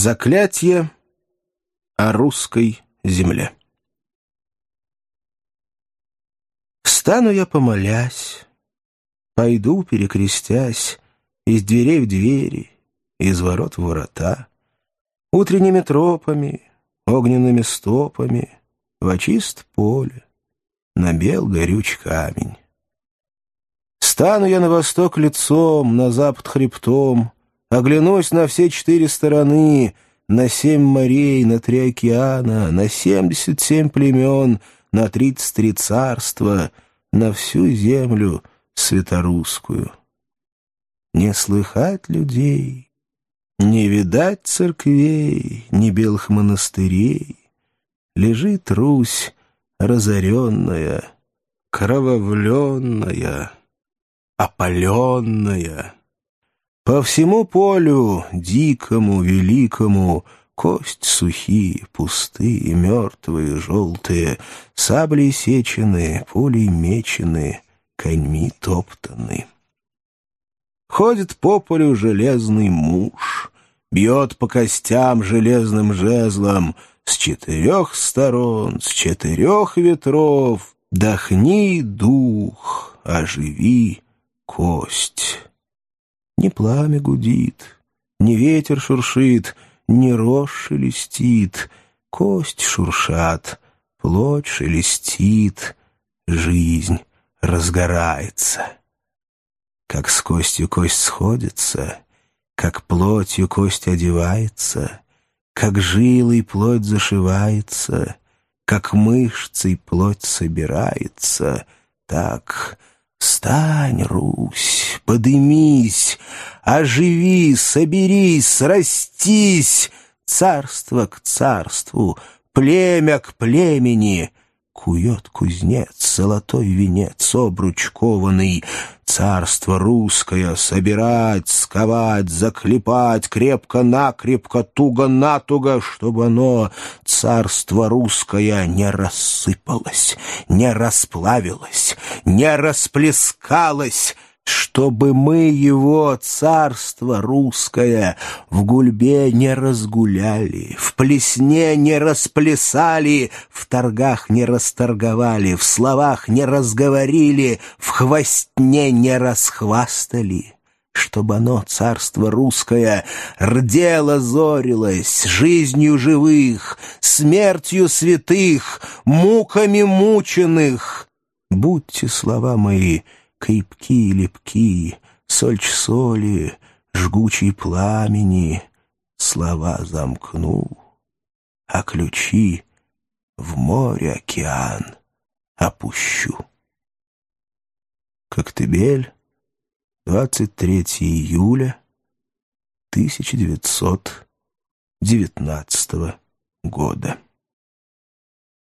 Заклятие о русской земле. Встану я помолясь, пойду перекрестясь, из дверей в двери, из ворот в ворота, утренними тропами, огненными стопами, в чист поле, на бел горюч камень. Стану я на восток лицом, на запад хребтом, оглянусь на все четыре стороны — на семь морей, на три океана, на семьдесят семь племен, на тридцать три царства, на всю землю светорусскую. Не слыхать людей, не видать церквей, ни белых монастырей. Лежит Русь разоренная, крововленная, опаленная. По всему полю, дикому, великому, Кость сухие, пустые, мертвые, желтые, Сабли сечены, пулей мечены, Коньми топтаны. Ходит по полю железный муж, Бьет по костям железным жезлом С четырех сторон, с четырех ветров, Дохни, дух, оживи кость. Ни пламя гудит, ни ветер шуршит, ни рожь шелестит, кость шуршат, плоть шелестит, жизнь разгорается. Как с костью кость сходится, как плотью кость одевается, как жилой плоть зашивается, как мышцей плоть собирается, так Встань, Русь, подымись, оживи, соберись, растись, царство к царству, племя к племени — Кует кузнец золотой венец обруч кованый, Царство русское собирать, сковать, заклепать, Крепко-накрепко, туго-натуго, Чтобы оно, царство русское, не рассыпалось, Не расплавилось, не расплескалось, чтобы мы его царство русское в гульбе не разгуляли, в плесне не расплясали, в торгах не расторговали, в словах не разговорили, в хвостне не расхвастали чтобы оно, царство русское, рдело, зорилось жизнью живых, смертью святых, муками мученых. Будьте слова мои — крепки и лепки, сольч соли, жгучий пламени, слова замкну, а ключи в море океан опущу. Коктебель, 23 июля 1919 года.